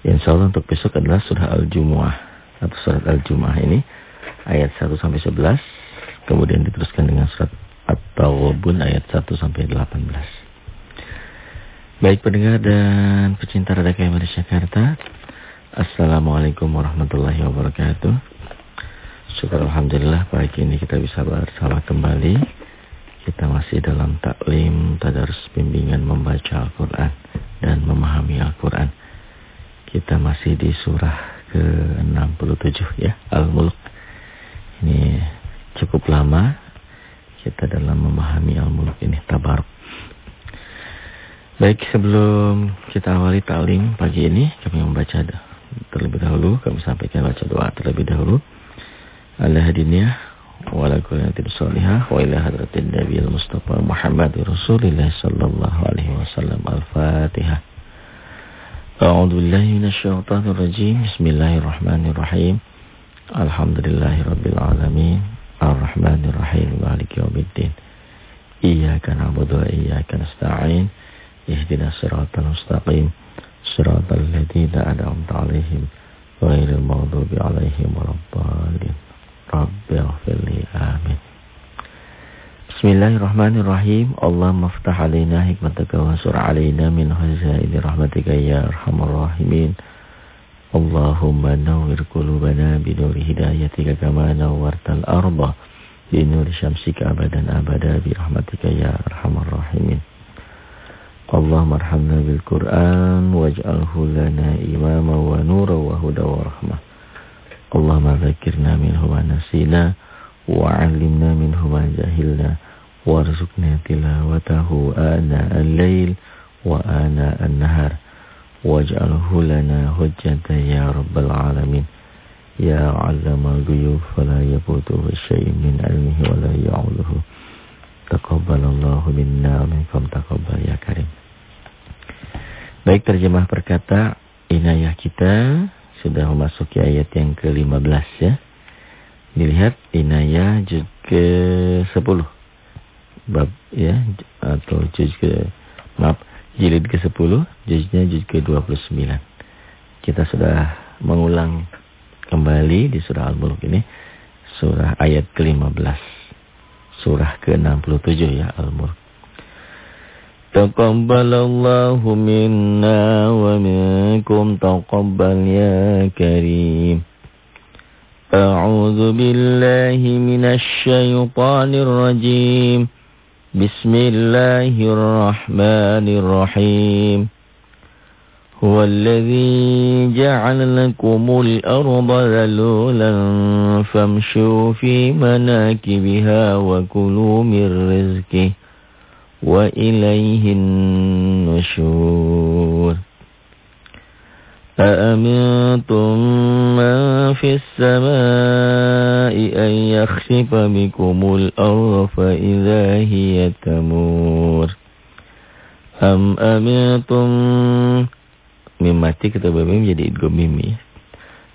Insya Allah untuk besok adalah surah Al-Jumu'ah atau surat Al-Jumu'ah ini ayat 1 sampai 11 kemudian diteruskan dengan surat At-Tawabun ayat 1 sampai 18. Baik pendengar dan pecinta Radio KMR Jakarta, Assalamualaikum warahmatullahi wabarakatuh. Syukur Alhamdulillah pagi ini kita bisa bersama kembali. Kita masih dalam taklim tadarus bimbingan membaca Al-Quran dan memahami Al-Quran. Kita masih di surah ke-67 ya, Al-Mulk. Ini cukup lama kita dalam memahami Al-Mulk ini, tabaruk. Baik, sebelum kita awali ta'lim pagi ini, kami membaca terlebih dahulu, kami sampaikan baca doa terlebih dahulu. Ala wa ala kuliyatin salihah, wa ila hadratin Nabi al-Mustafa Muhammad Rasulullah sallallahu alaihi wasallam. Al-Fatihah. أعوذ بالله من الشيطان الرجيم. بسم الله الرحمن الرحيم. الحمد لله رب العالمين. الرحمن الرحيم. مالك يوم الدين. إياك نعبد وإياك نستعين. اهدنا الصراط المستقيم. صراط الذين أنعمت عليهم غير المغضوب عليهم ولا الضالين. Rabbil Fili. Amin. Bismillahirrahmanirrahim. Allah ftah alaina hikmataka wa sur alaina min hazaidi rahmatika ya arhamar rahimin. Allahumma nawwir qulubana bi nuri hidayatika kama nawwartal arba bi nuri syamsika abadan abada bi rahmatika ya arhamar rahimin. Allahumma arhamna bil Qur'an waj'alhu lana imama wa nura wa huda wa rahmah. Allahumma zakirna minhu wa nasina wa 'allimna minhu ma jahilna warzuqna tilawatahu ana al-lail wa ana an-nahar. Waj'alhu lana hujjatan ya rabbal alamin. Ya 'allamal ghuyub fala yafutuhu shay'un min 'ilmihi wa la ya'uluhu taqabbalallahu minna minkum taqabbal ya karim. Baik terjemah perkata inayah kita sudah memasuki ayat yang ke-15 ya. Dilihat inayah juz ke-10 bab ya atau juz ke maaf jilid ke-10 juznya juz ke-29. Kita sudah mengulang kembali di surah Al-Mulk ini surah ayat ke-15. Surah ke-67 ya Al-Mulk. تقبل الله منا ومنكم تقبل يا كريم. أعوذ بالله من الشيطان الرجيم. بسم الله الرحمن الرحيم. هو الذي جعل لكم الأرض ذلولا فامشوا في مناكبها وكلوا من رزقه. وإليه النشور. أأمنتم من في السماء أن يخسف بكم الأرض فإذا هي تمور؟ أم أمنتم مما تكتب بميم jadi idgham mimi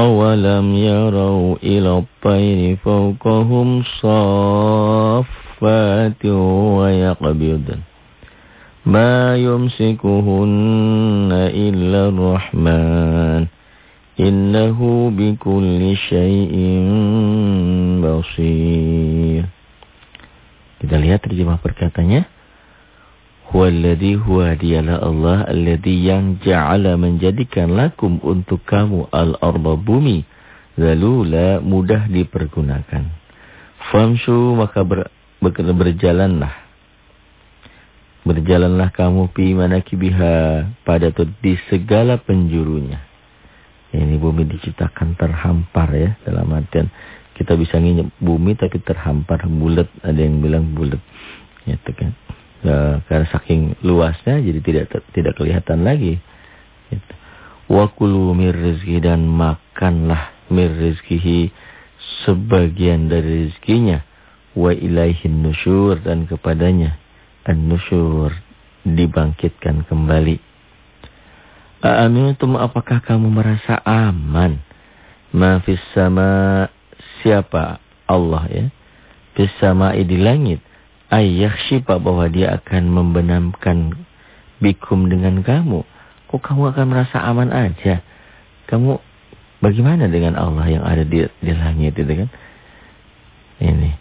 أولم يروا إلى الطير فوقهم صافات ويقبضن ما يمسكهن إلا الرحمن Innahu bikulli syai'in basir. Kita lihat terjemah perkataannya. Huwaladhi huwa dialah Allah alladhi yang ja'ala menjadikan lakum untuk kamu al-arba bumi. Zalula mudah dipergunakan. Famsu maka ber, ber, berjalanlah. Berjalanlah kamu pi manakibiha pada tu di segala penjurunya. Ini bumi diciptakan terhampar ya dalam artian kita bisa nginjek bumi tapi terhampar bulat ada yang bilang bulat ya kan e, karena saking luasnya jadi tidak tidak kelihatan lagi gitu. wa kulu dan makanlah mir rizkihi sebagian dari rizkinya wa ilaihin nusyur dan kepadanya an-nusyur dibangkitkan kembali. Aamintum apakah kamu merasa aman? Ma fis sama siapa Allah ya? Fis sama'i di langit. Ayyakhshifa bahwa dia akan membenamkan bikum dengan kamu. Kok kamu akan merasa aman aja? Kamu bagaimana dengan Allah yang ada di, di langit itu kan? Ini.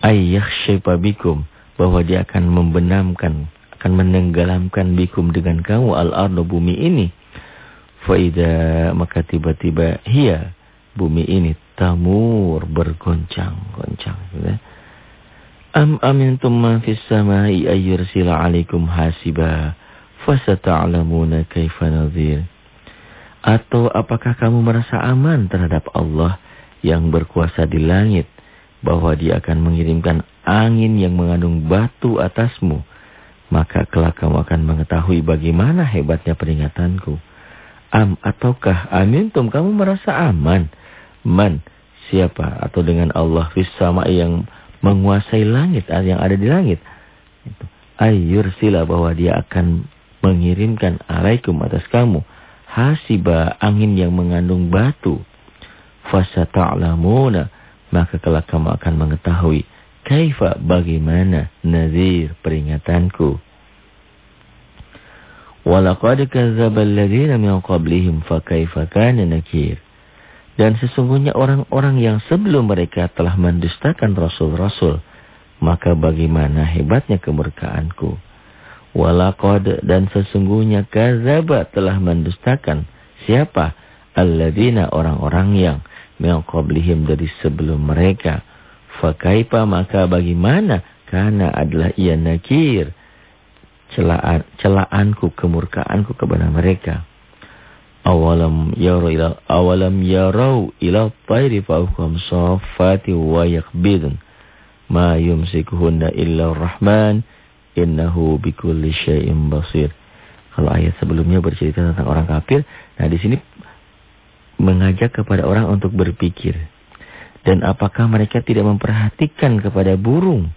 Ayyakhshifa bikum bahwa dia akan membenamkan akan menenggelamkan bikum dengan kamu al-ardu bumi ini. Faida maka tiba-tiba hia bumi ini tamur bergoncang-goncang. Ya. Am amintum man fis samai ayyursila alaikum hasiba fasata'lamuna kaifa nadhir. Atau apakah kamu merasa aman terhadap Allah yang berkuasa di langit bahwa dia akan mengirimkan angin yang mengandung batu atasmu maka kelak kamu akan mengetahui bagaimana hebatnya peringatanku. Am ataukah amintum kamu merasa aman? Man, siapa? Atau dengan Allah fis sama yang menguasai langit, yang ada di langit. Ayur sila bahwa dia akan mengirimkan alaikum atas kamu. Hasiba angin yang mengandung batu. Fasa ta'lamuna. Maka kelak kamu akan mengetahui Kaifa bagaimana nazir peringatanku. Walaqad kadzdzaba alladziina min qablihim fa kaifa kana nakir. Dan sesungguhnya orang-orang yang sebelum mereka telah mendustakan rasul-rasul, maka bagaimana hebatnya kemurkaanku. Walaqad dan sesungguhnya kadzdzaba telah mendustakan siapa? Alladzina orang-orang yang min qablihim dari sebelum mereka Fakaipa maka bagaimana? Karena adalah ia nakir. Celaan, celaanku, kemurkaanku kepada mereka. Awalam yarau ila awalam yarau ila tayri fawqam safati wa yakbidun. Ma yumsikuhunna illa rahman innahu bikulli syai'in basir. Kalau ayat sebelumnya bercerita tentang orang kafir, nah di sini mengajak kepada orang untuk berpikir. Dan apakah mereka tidak memperhatikan kepada burung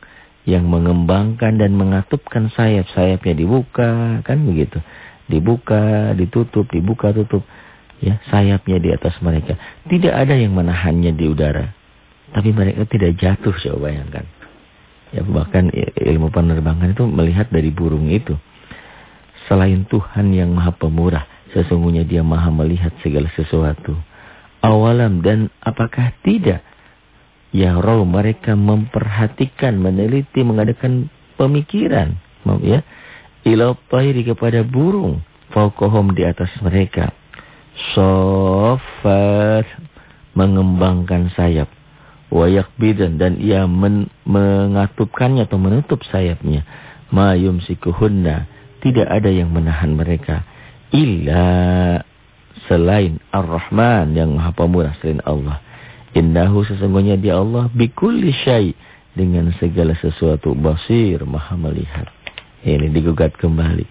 yang mengembangkan dan mengatupkan sayap-sayapnya dibuka, kan begitu. Dibuka, ditutup, dibuka, tutup. Ya, sayapnya di atas mereka. Tidak ada yang menahannya di udara. Tapi mereka tidak jatuh, coba bayangkan. Ya, bahkan ilmu penerbangan itu melihat dari burung itu. Selain Tuhan yang maha pemurah, sesungguhnya dia maha melihat segala sesuatu. Awalam dan apakah tidak Ya roh mereka memperhatikan, meneliti, mengadakan pemikiran. Ya. Ilau tairi kepada burung. Faukohom di atas mereka. Sofat mengembangkan sayap. Wayak bidan dan ia men, mengatupkannya atau menutup sayapnya. Ma yumsikuhunna. Tidak ada yang menahan mereka. Illa selain Ar-Rahman yang maha pemurah selain Allah. Innahu sesungguhnya dia Allah bikulli syai dengan segala sesuatu basir maha melihat. Ini digugat kembali.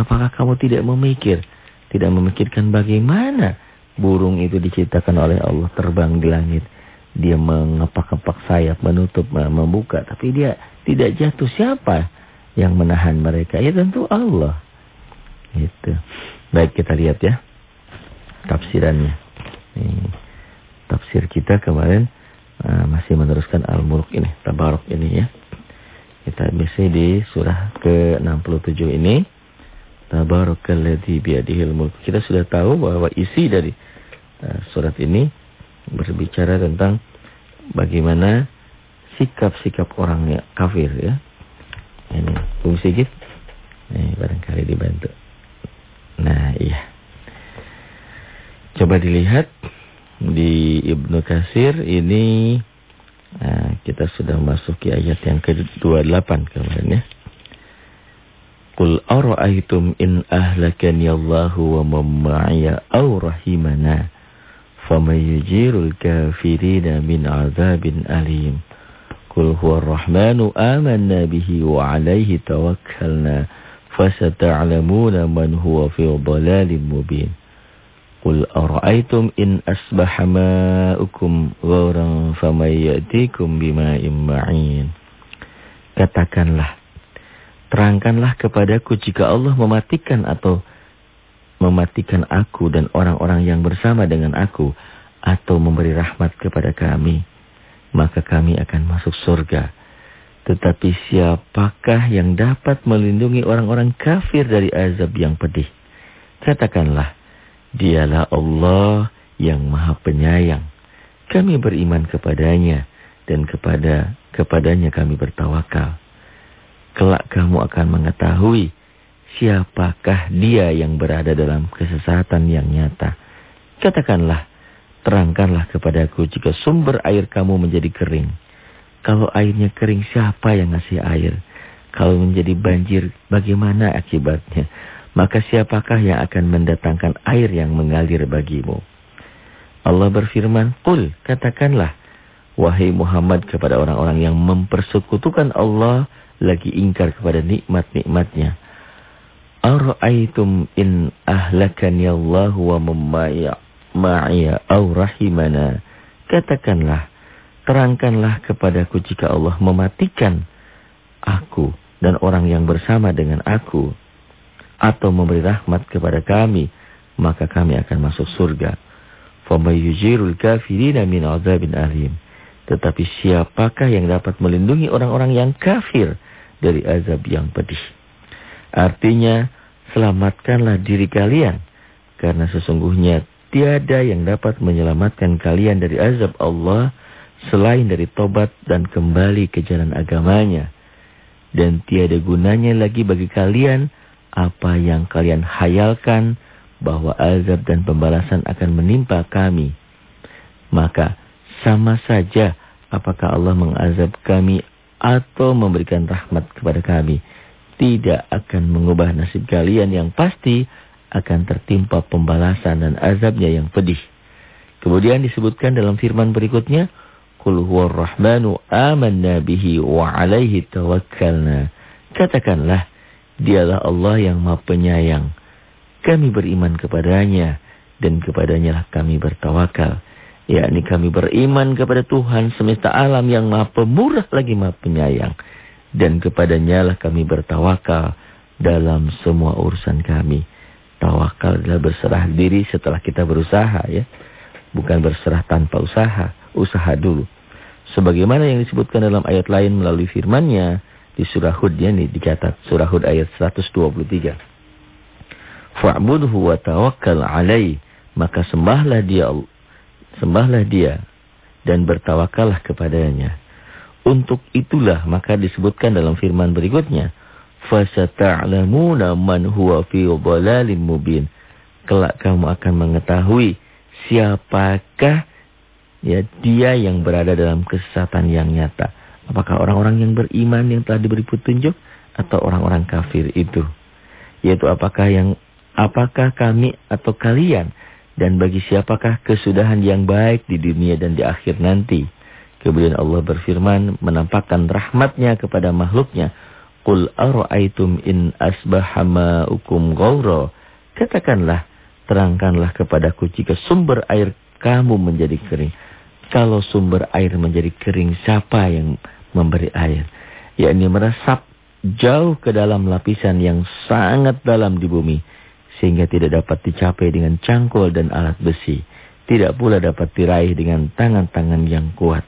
Apakah kamu tidak memikir, tidak memikirkan bagaimana burung itu diciptakan oleh Allah terbang di langit. Dia mengepak-kepak sayap, menutup, membuka. Tapi dia tidak jatuh. Siapa yang menahan mereka? Ya tentu Allah. Itu. Baik kita lihat ya. Tafsirannya. Ini tafsir kita kemarin uh, masih meneruskan Al-Mulk ini, Tabarok ini ya. Kita bisa di surah ke-67 ini. Tabarakalladzi biyadihil. Kita sudah tahu bahwa isi dari uh, surat ini berbicara tentang bagaimana sikap-sikap orang kafir ya. Ini Bung Sigit. Ini barangkali dibantu. Nah, iya. Coba dilihat di Ibnu Kasir ini nah, kita sudah masuk ke ayat yang ke-28 kemarin ya. Qul ara'aytum in ahlakani Allahu wa man ma'iya aw rahimana faman yujirul kafirina min azabin alim. Qul huwa ar-rahmanu amanna bihi wa 'alayhi tawakkalna fasata'lamuna man huwa fi dhalalin mubin. Qul ara'aytum in asbaha ma'ukum ghauran famay ya'tikum bima'in ma'in. Katakanlah, terangkanlah kepadaku jika Allah mematikan atau mematikan aku dan orang-orang yang bersama dengan aku atau memberi rahmat kepada kami, maka kami akan masuk surga. Tetapi siapakah yang dapat melindungi orang-orang kafir dari azab yang pedih? Katakanlah, Dialah Allah yang maha penyayang. Kami beriman kepadanya dan kepada kepadanya kami bertawakal. Kelak kamu akan mengetahui siapakah dia yang berada dalam kesesatan yang nyata. Katakanlah, terangkanlah kepadaku jika sumber air kamu menjadi kering. Kalau airnya kering, siapa yang ngasih air? Kalau menjadi banjir, bagaimana akibatnya? Maka siapakah yang akan mendatangkan air yang mengalir bagimu? Allah berfirman, Qul, katakanlah, wahai Muhammad kepada orang-orang yang mempersekutukan Allah lagi ingkar kepada nikmat-nikmatnya. Ara'aitum in ahlakani Allah wa ma'iya au rahimana. Katakanlah, terangkanlah kepadaku jika Allah mematikan aku dan orang yang bersama dengan aku atau memberi rahmat kepada kami, maka kami akan masuk surga. Famayujirul kafirina min azabin alim. Tetapi siapakah yang dapat melindungi orang-orang yang kafir dari azab yang pedih? Artinya, selamatkanlah diri kalian. Karena sesungguhnya tiada yang dapat menyelamatkan kalian dari azab Allah selain dari tobat dan kembali ke jalan agamanya. Dan tiada gunanya lagi bagi kalian apa yang kalian hayalkan bahwa azab dan pembalasan akan menimpa kami. Maka sama saja apakah Allah mengazab kami atau memberikan rahmat kepada kami. Tidak akan mengubah nasib kalian yang pasti akan tertimpa pembalasan dan azabnya yang pedih. Kemudian disebutkan dalam firman berikutnya, Qul rahmanu amanna bihi wa alaihi tawakkalna. Katakanlah, Dialah Allah yang maha penyayang. Kami beriman kepadanya dan kepadanya lah kami bertawakal. Yakni kami beriman kepada Tuhan semesta alam yang maha pemurah lagi maha penyayang. Dan kepadanya lah kami bertawakal dalam semua urusan kami. Tawakal adalah berserah diri setelah kita berusaha ya. Bukan berserah tanpa usaha. Usaha dulu. Sebagaimana yang disebutkan dalam ayat lain melalui firmannya di surah Hud ya ini dicatat surah Hud ayat 123. Fa'budhu wa tawakkal alai maka sembahlah dia sembahlah dia dan bertawakallah kepadanya. Untuk itulah maka disebutkan dalam firman berikutnya fasata'lamuna man huwa fi dhalalin mubin. Kelak kamu akan mengetahui siapakah ya dia yang berada dalam kesesatan yang nyata. Apakah orang-orang yang beriman yang telah diberi petunjuk atau orang-orang kafir itu? Yaitu apakah yang apakah kami atau kalian dan bagi siapakah kesudahan yang baik di dunia dan di akhir nanti? Kemudian Allah berfirman menampakkan rahmatnya kepada makhluknya. Qul ara'aytum in asbaha ma'ukum ghawra. Katakanlah, terangkanlah kepadaku jika sumber air kamu menjadi kering. Kalau sumber air menjadi kering, siapa yang memberi air? Yakni meresap jauh ke dalam lapisan yang sangat dalam di bumi. Sehingga tidak dapat dicapai dengan cangkul dan alat besi. Tidak pula dapat diraih dengan tangan-tangan yang kuat.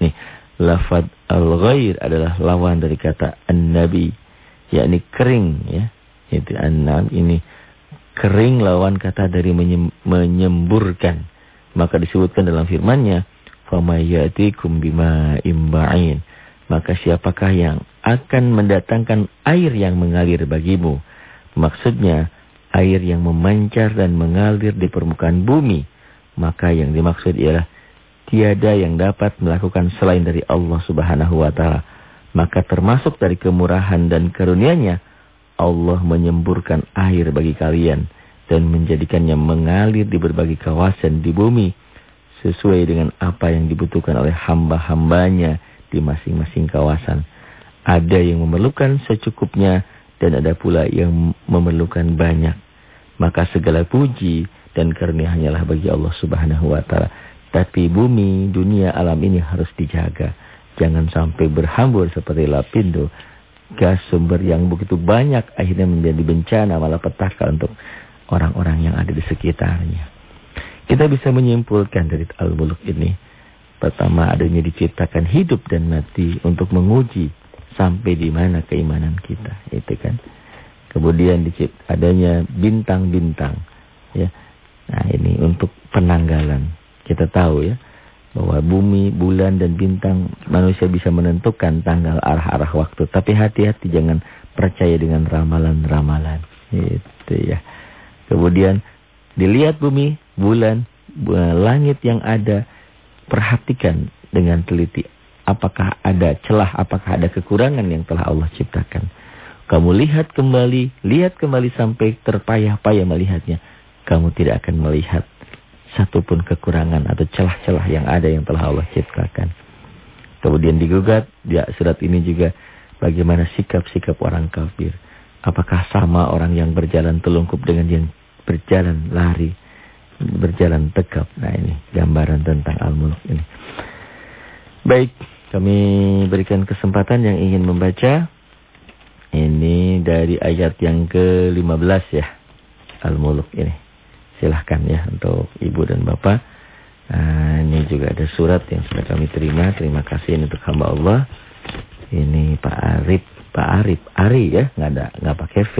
Nih, lafad al-ghair adalah lawan dari kata an-nabi. Yakni kering ya. Itu an ini kering lawan kata dari menyemburkan. Maka disebutkan dalam firmannya famayatikum bima imba'in. Maka siapakah yang akan mendatangkan air yang mengalir bagimu? Maksudnya air yang memancar dan mengalir di permukaan bumi. Maka yang dimaksud ialah tiada yang dapat melakukan selain dari Allah subhanahu wa ta'ala. Maka termasuk dari kemurahan dan karunia-Nya, Allah menyemburkan air bagi kalian dan menjadikannya mengalir di berbagai kawasan di bumi sesuai dengan apa yang dibutuhkan oleh hamba-hambanya di masing-masing kawasan. Ada yang memerlukan secukupnya dan ada pula yang memerlukan banyak. Maka segala puji dan karunia hanyalah bagi Allah Subhanahu wa taala. Tapi bumi, dunia, alam ini harus dijaga. Jangan sampai berhambur seperti lapindo. Gas sumber yang begitu banyak akhirnya menjadi bencana malah petaka untuk orang-orang yang ada di sekitarnya. Kita bisa menyimpulkan dari Al-Muluk ini. Pertama adanya diciptakan hidup dan mati untuk menguji sampai di mana keimanan kita. Itu kan. Kemudian dicipt adanya bintang-bintang. ya. Nah ini untuk penanggalan kita tahu ya bahwa bumi, bulan dan bintang manusia bisa menentukan tanggal arah-arah waktu. Tapi hati-hati jangan percaya dengan ramalan-ramalan. Itu ya. Kemudian dilihat bumi, bulan, langit yang ada, perhatikan dengan teliti. Apakah ada celah, apakah ada kekurangan yang telah Allah ciptakan. Kamu lihat kembali, lihat kembali sampai terpayah-payah melihatnya. Kamu tidak akan melihat satupun kekurangan atau celah-celah yang ada yang telah Allah ciptakan. Kemudian digugat, ya surat ini juga bagaimana sikap-sikap orang kafir. Apakah sama orang yang berjalan telungkup dengan yang berjalan lari, berjalan tegap. Nah ini gambaran tentang Al-Mulk ini. Baik, kami berikan kesempatan yang ingin membaca. Ini dari ayat yang ke-15 ya. Al-Mulk ini silahkan ya untuk ibu dan bapak. Nah, ini juga ada surat yang sudah kami terima. Terima kasih ini untuk hamba Allah. Ini Pak Arif, Pak Arif, Ari ya, nggak ada, nggak pakai V.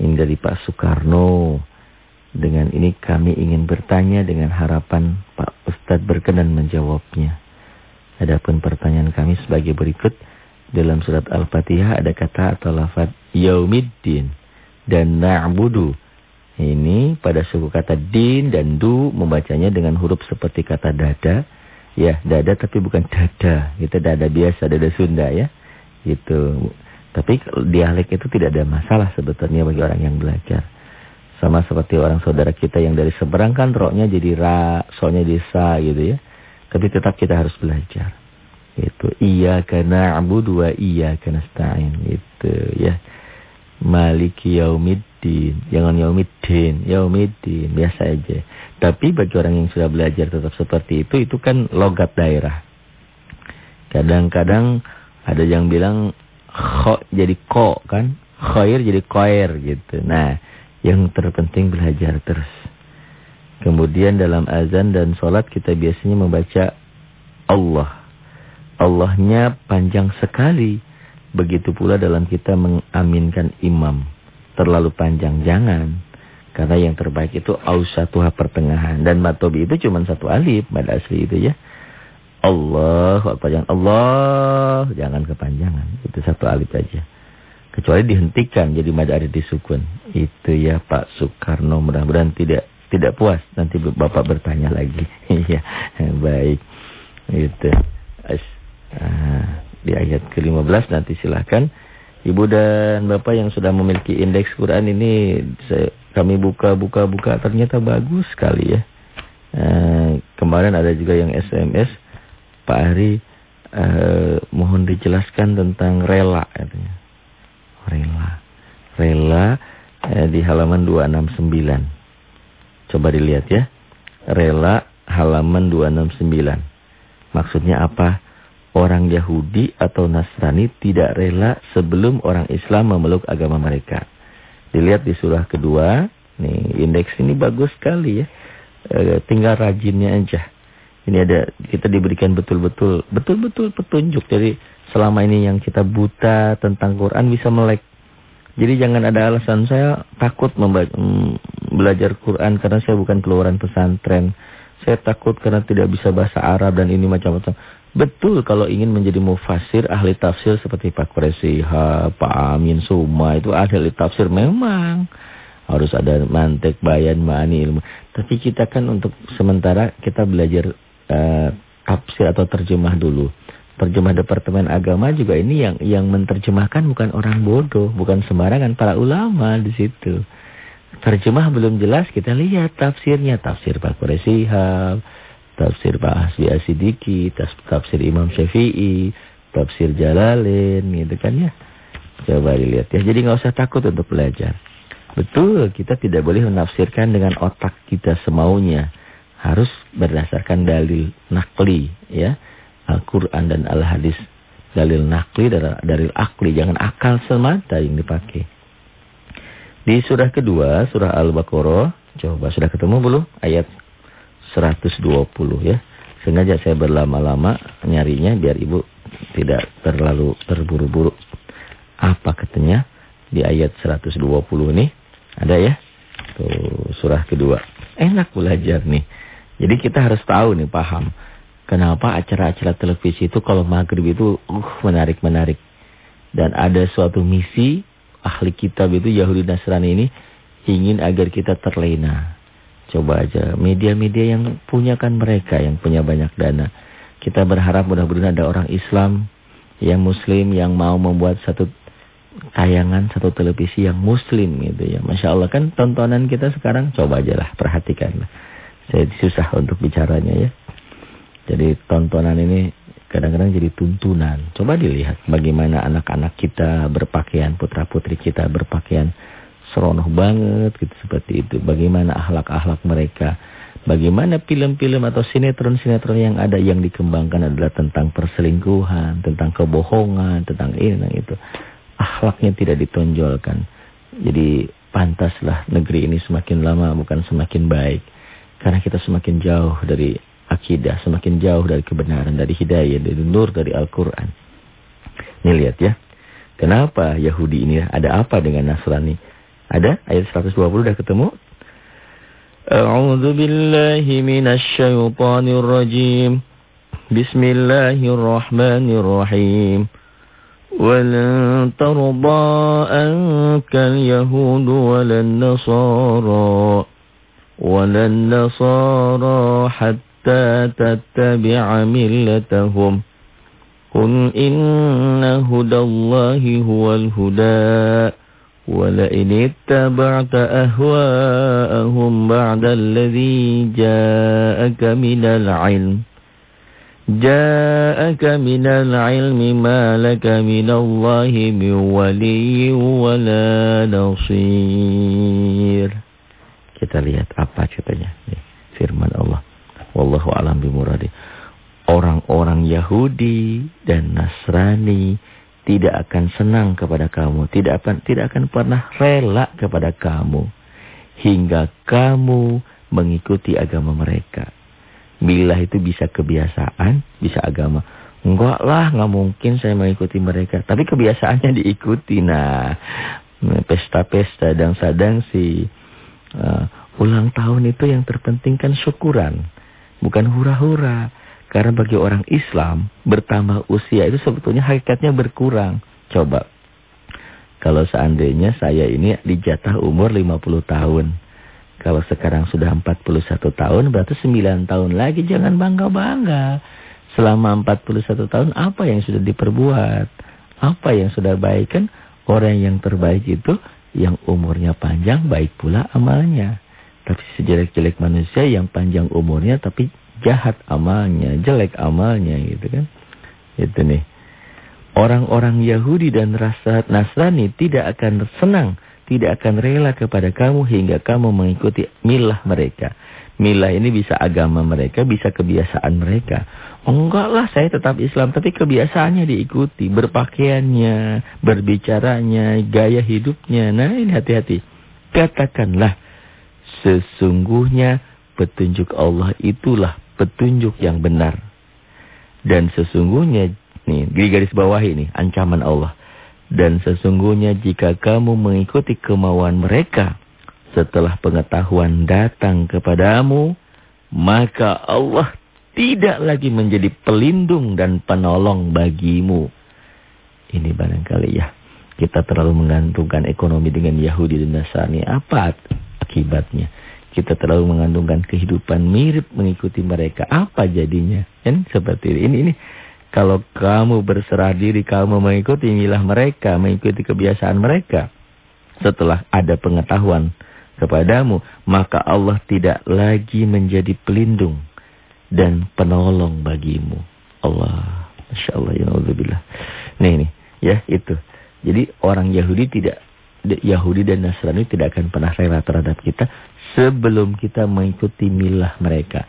Ini dari Pak Soekarno. Dengan ini kami ingin bertanya dengan harapan Pak Ustadz berkenan menjawabnya. Adapun pertanyaan kami sebagai berikut. Dalam surat Al-Fatihah ada kata atau lafad Yaumiddin dan Na'budu. Ini pada suku kata din dan du membacanya dengan huruf seperti kata dada. Ya, dada tapi bukan dada. Itu dada biasa, dada Sunda ya. Gitu. Tapi dialek itu tidak ada masalah sebetulnya bagi orang yang belajar. Sama seperti orang saudara kita yang dari seberang kan roknya jadi ra, soalnya jadi sa gitu ya. Tapi tetap kita harus belajar. Itu iya karena abu dua iya karena stain itu ya. Maliki yaumiddin. Jangan yaumiddin. Yaumiddin. Biasa aja. Tapi bagi orang yang sudah belajar tetap seperti itu, itu kan logat daerah. Kadang-kadang ada yang bilang kho jadi ko kan. Khoir jadi koir gitu. Nah, yang terpenting belajar terus. Kemudian dalam azan dan sholat kita biasanya membaca Allah. Allahnya panjang sekali. Begitu pula dalam kita mengaminkan imam. Terlalu panjang, jangan. Karena yang terbaik itu ausatuha pertengahan. Dan matobi itu cuma satu alif, pada asli itu ya. Allah, jangan Allah, jangan kepanjangan. Itu satu alif aja. Kecuali dihentikan jadi mad arif disukun. Itu ya Pak Soekarno mudah-mudahan tidak tidak puas. Nanti Bapak bertanya lagi. Iya, baik. Itu. Ah di ayat ke-15 nanti silahkan. Ibu dan Bapak yang sudah memiliki indeks Quran ini kami buka-buka-buka ternyata bagus sekali ya. Eh, kemarin ada juga yang SMS Pak Ari eh, mohon dijelaskan tentang rela katanya. Rela. Rela eh, di halaman 269. Coba dilihat ya. Rela halaman 269. Maksudnya apa? orang Yahudi atau Nasrani tidak rela sebelum orang Islam memeluk agama mereka. Dilihat di surah kedua, nih indeks ini bagus sekali ya. E, tinggal rajinnya aja. Ini ada kita diberikan betul-betul betul-betul petunjuk. Jadi selama ini yang kita buta tentang Quran bisa melek. Jadi jangan ada alasan saya takut mm, belajar Quran karena saya bukan keluaran pesantren. Saya takut karena tidak bisa bahasa Arab dan ini macam-macam. Betul kalau ingin menjadi mufasir, ahli tafsir seperti Pak Kuresiha, Pak Amin Suma, itu ahli tafsir memang. Harus ada mantek, bayan, ma'ani, ilmu. Tapi kita kan untuk sementara kita belajar uh, tafsir atau terjemah dulu. Terjemah Departemen Agama juga ini yang yang menerjemahkan bukan orang bodoh, bukan sembarangan para ulama di situ. Terjemah belum jelas, kita lihat tafsirnya. Tafsir Pak Kuresiha, tafsir Pak Hasbi Asidiki, tafsir Imam Syafi'i, tafsir Jalalain gitu kan ya. Coba dilihat ya. Jadi nggak usah takut untuk belajar. Betul, kita tidak boleh menafsirkan dengan otak kita semaunya. Harus berdasarkan dalil nakli, ya. Al-Quran dan Al-Hadis. Dalil nakli dari akli. Jangan akal semata yang dipakai. Di surah kedua, surah Al-Baqarah. Coba, sudah ketemu belum? Ayat 120 ya. Sengaja saya berlama-lama nyarinya biar ibu tidak terlalu terburu-buru. Apa katanya di ayat 120 nih? Ada ya? Tuh, surah kedua. Enak belajar nih. Jadi kita harus tahu nih, paham. Kenapa acara-acara televisi itu kalau maghrib itu uh menarik-menarik. Dan ada suatu misi ahli kitab itu Yahudi Nasrani ini ingin agar kita terlena. Coba aja media-media yang punya kan mereka yang punya banyak dana. Kita berharap mudah-mudahan ada orang Islam yang muslim yang mau membuat satu tayangan satu televisi yang muslim gitu ya. Masya Allah kan tontonan kita sekarang coba aja lah perhatikan. Saya susah untuk bicaranya ya. Jadi tontonan ini kadang-kadang jadi tuntunan. Coba dilihat bagaimana anak-anak kita berpakaian, putra-putri kita berpakaian seronoh banget gitu seperti itu. Bagaimana akhlak-akhlak mereka. Bagaimana film-film atau sinetron-sinetron yang ada yang dikembangkan adalah tentang perselingkuhan, tentang kebohongan, tentang ini dan itu akhlaknya tidak ditonjolkan. Jadi pantaslah negeri ini semakin lama bukan semakin baik. Karena kita semakin jauh dari akidah, semakin jauh dari kebenaran, dari hidayah, dari nur, dari Al-Quran. Ini lihat ya. Kenapa Yahudi ini ada apa dengan Nasrani? Ada ayat 120 sudah ketemu? A'udzu billahi minasy syaithanir rajim. Bismillahirrahmanirrahim. ولن ترضى عنك اليهود ولا النصارى ولا النصارى حتى تتبع ملتهم قل إن هدى الله هو الهدى ولئن اتبعت أهواءهم بعد الذي جاءك من العلم Ja'aka minal ilmi ma laka minallahi min waliyyin wala nasir. Kita lihat apa katanya. Firman Allah. Wallahu alam bimuradi. Orang-orang Yahudi dan Nasrani tidak akan senang kepada kamu, tidak akan tidak akan pernah rela kepada kamu hingga kamu mengikuti agama mereka. Bila itu bisa kebiasaan, bisa agama. Enggak lah, nggak mungkin saya mengikuti mereka. Tapi kebiasaannya diikuti. Nah, pesta-pesta dan sadang si uh, ulang tahun itu yang terpenting kan syukuran. Bukan hura-hura. Karena bagi orang Islam, bertambah usia itu sebetulnya hakikatnya berkurang. Coba. Kalau seandainya saya ini dijatah umur 50 tahun. Kalau sekarang sudah 41 tahun berarti 9 tahun lagi jangan bangga-bangga. Selama 41 tahun apa yang sudah diperbuat? Apa yang sudah baik kan? Orang yang terbaik itu yang umurnya panjang baik pula amalnya. Tapi sejelek-jelek manusia yang panjang umurnya tapi jahat amalnya, jelek amalnya gitu kan. Itu nih. Orang-orang Yahudi dan Nasrani tidak akan senang tidak akan rela kepada kamu hingga kamu mengikuti milah mereka. Milah ini bisa agama mereka, bisa kebiasaan mereka. Enggak lah, saya tetap Islam, tapi kebiasaannya diikuti. Berpakaiannya, berbicaranya, gaya hidupnya. Nah, ini hati-hati. Katakanlah, sesungguhnya petunjuk Allah itulah petunjuk yang benar. Dan sesungguhnya, nih, di garis bawah ini, ancaman Allah. Dan sesungguhnya jika kamu mengikuti kemauan mereka setelah pengetahuan datang kepadamu, maka Allah tidak lagi menjadi pelindung dan penolong bagimu. Ini barangkali ya. Kita terlalu menggantungkan ekonomi dengan Yahudi dan Nasrani. Apa akibatnya? Kita terlalu menggantungkan kehidupan mirip mengikuti mereka. Apa jadinya? Kan seperti ini. Ini, kalau kamu berserah diri, kamu mengikuti milah mereka, mengikuti kebiasaan mereka. Setelah ada pengetahuan kepadamu, maka Allah tidak lagi menjadi pelindung dan penolong bagimu. Allah, Masya Allah, ya Allah. Nih, nih, ya itu. Jadi orang Yahudi tidak Yahudi dan Nasrani tidak akan pernah rela terhadap kita sebelum kita mengikuti milah mereka.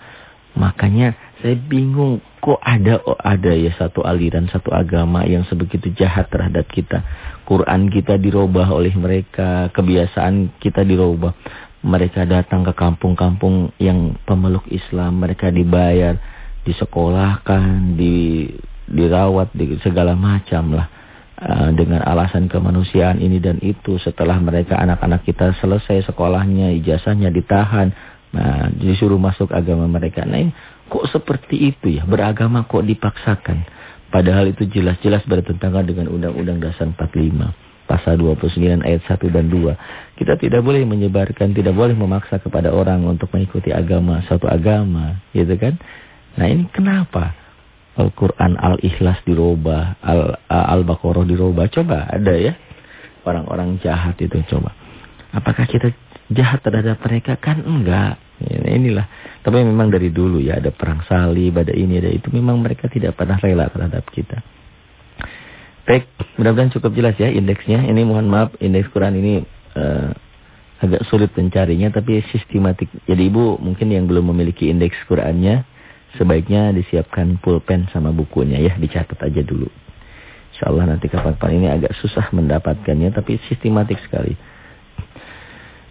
Makanya saya bingung kok ada oh ada ya satu aliran, satu agama yang sebegitu jahat terhadap kita. Quran kita dirubah oleh mereka, kebiasaan kita dirubah. Mereka datang ke kampung-kampung yang pemeluk Islam, mereka dibayar, disekolahkan, di dirawat, di segala macam lah. Uh, dengan alasan kemanusiaan ini dan itu setelah mereka anak-anak kita selesai sekolahnya ijazahnya ditahan. Nah disuruh masuk agama mereka. Nah kok seperti itu ya? Beragama kok dipaksakan? Padahal itu jelas-jelas bertentangan dengan Undang-Undang Dasar 45 pasal 29 ayat 1 dan 2 kita tidak boleh menyebarkan tidak boleh memaksa kepada orang untuk mengikuti agama suatu agama gitu kan? Nah ini kenapa Al-Quran Al-Ikhlas dirubah, Al-Baqarah dirubah. Coba ada ya orang-orang jahat itu coba. Apakah kita jahat terhadap mereka? Kan enggak. Inilah. Tapi memang dari dulu ya ada perang salib, ada ini, ada itu. Memang mereka tidak pernah rela terhadap kita. Baik, mudah-mudahan cukup jelas ya indeksnya. Ini mohon maaf, indeks Quran ini uh, agak sulit mencarinya, tapi sistematik. Jadi ibu mungkin yang belum memiliki indeks Qurannya, sebaiknya disiapkan pulpen sama bukunya ya, dicatat aja dulu. Insya Allah nanti kapan-kapan ini agak susah mendapatkannya, tapi sistematik sekali.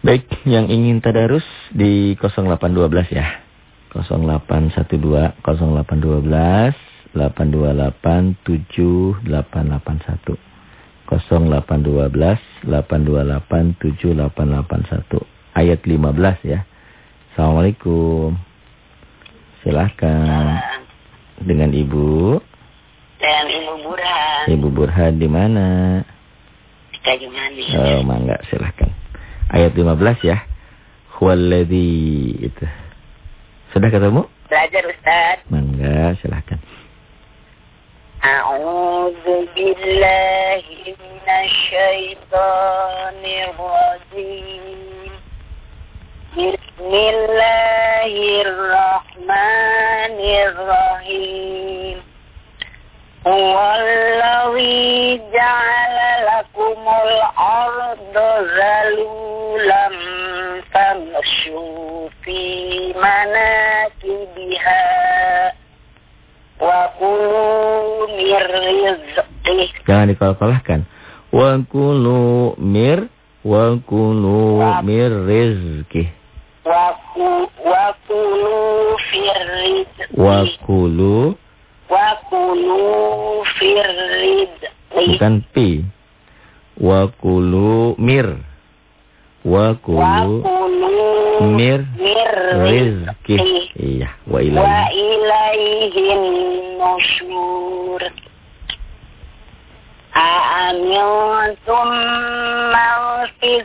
Baik, yang ingin tadarus di 0812 ya. 0812 0812 828 7881. 0812 828 7881. Ayat 15 ya. Assalamualaikum. Silahkan. Dengan Ibu? Dengan Ibu Burhan. Ibu Burhan di mana? Di Kajumani. Oh, mangga silahkan. Ayat 15 ya. Huwaladzi itu. Sudah ketemu? Belajar Ustaz. Mangga silahkan. A'udzu billahi minasyaitonir rajim. Bismillahirrahmanirrahim. Huwallazi ja'ala lakumul arda zalulan famshu fi manakibiha wa kulu mir rizqih. Jangan dikalahkan. Wa kulu mir wa kulu mir rizqih. Wakulu firrid. Wakulu. Wakulu firrid. Bukan pi. Wakulu mir. Wakulu mir, mir rizki. Iya. Wa ilaihi. Wa ilaihin nusyur. A'amiltum man fis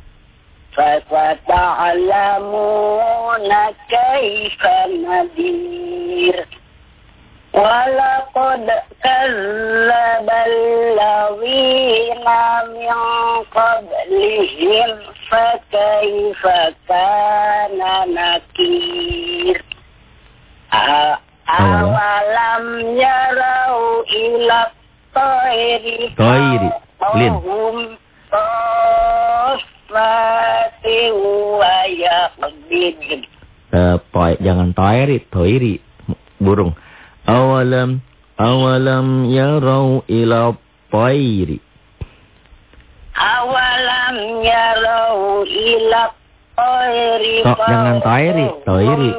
فستعلمون كيف نذير ولقد كذب الذين من قبلهم فكيف كان نكير أولم يروا إلى الطير طير فوقهم Uh, toy, jangan toiri, toiri, burung. Awalam, awalam yarau ila toiri. Awalam yarau ila toiri. To, jangan toiri, toiri.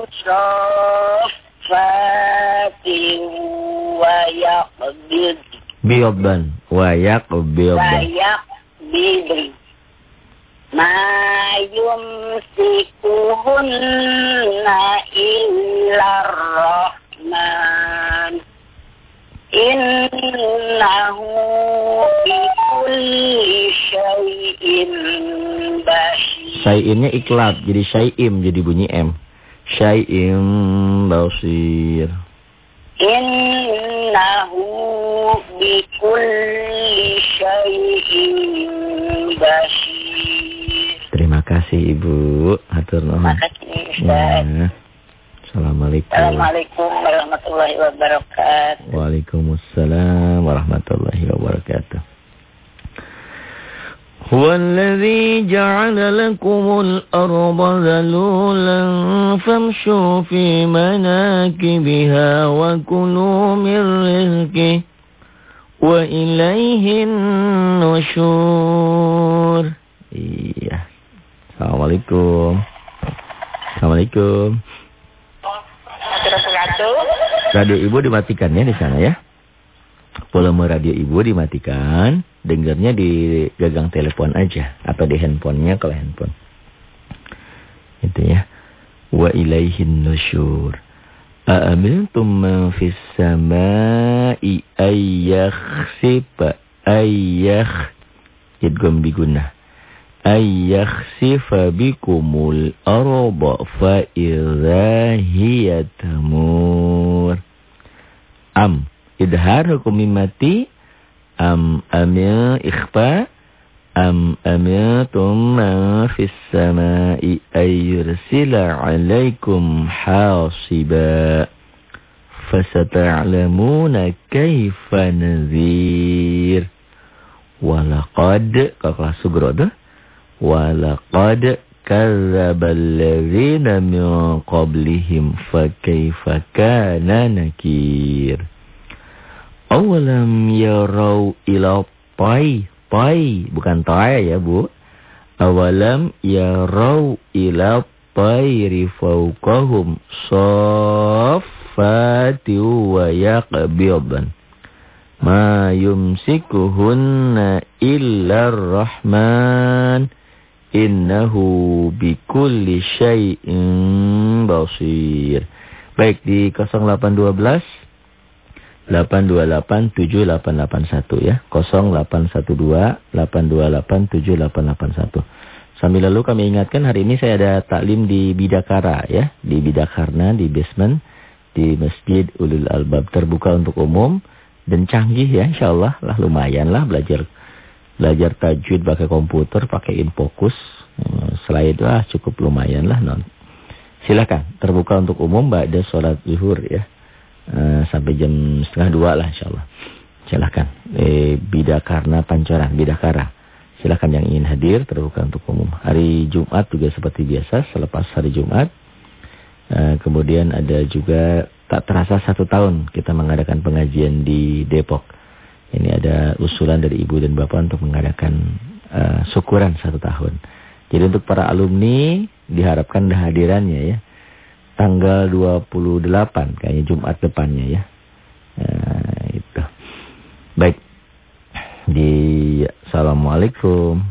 Bioban, wayak bioban. Wayak bidri. Ma yumsikuhunna illa rahman Innahu bikulli syai'in bashir Syai'innya iklat, jadi syai'im, jadi bunyi M syai'in basir. Innahu bikulli syai'in basir Terima kasih Ibu. Hatur nuhun. Terima kasih Ustaz. Ya. Assalamualaikum. Assalamualaikum warahmatullahi wabarakatuh. Waalaikumsalam warahmatullahi wabarakatuh. هو الذي جعل لكم الأرض ذلولا فامشوا في مناكبها وكلوا من رزقه وإليه النشور Iya. Assalamualaikum. Assalamualaikum. Radio ibu dimatikan ya di sana ya. Volume radio ibu dimatikan. Dengarnya di gagang telepon aja. Atau di handphonenya kalau handphone. Itu ya. Wa ilaihin nusyur. Aamintum man fis samai ayyakhsifa ayyakh idgham bigunnah ayyakhsifa bikumul arda fa idza hiya tamur am idhar hukum mati am amil ikhfa am amiyatum ma fis samai ayursila alaikum hasiba fasata'lamuna kaifa nadhir walaqad kalau kelas sugro tuh walaqad kadzdzabal ladzina min qablihim nakir awalam yarau ila pai pai bukan tay ya Bu. awalam yarau ila tayri fawqahum saffati wa yaqbidan ma yumsikuhunna illa rahman innahu bikulli syai'in basir. Baik di 0812 8287881 ya. 0812 8287881 Sambil lalu kami ingatkan hari ini saya ada taklim di Bidakara ya, di Bidakarna di basement di Masjid Ulul Albab. Terbuka untuk umum dan canggih ya insyaallah lah lumayan lah belajar belajar tajwid pakai komputer, pakai infokus. Eh, Selain itu ah cukup lumayan lah non. Silakan terbuka untuk umum ba'da sholat zuhur ya. Uh, sampai jam setengah dua lah insyaallah. Silakan. Eh, Bidakarna Pancoran, Bidakara. Silakan yang ingin hadir terbuka untuk umum. Hari Jumat juga seperti biasa selepas hari Jumat. Uh, kemudian ada juga tak terasa satu tahun kita mengadakan pengajian di Depok. Ini ada usulan dari ibu dan bapak untuk mengadakan uh, syukuran satu tahun. Jadi untuk para alumni diharapkan hadirannya ya. Tanggal 28 kayaknya Jumat depannya ya. Uh, itu. Baik. Di Assalamualaikum.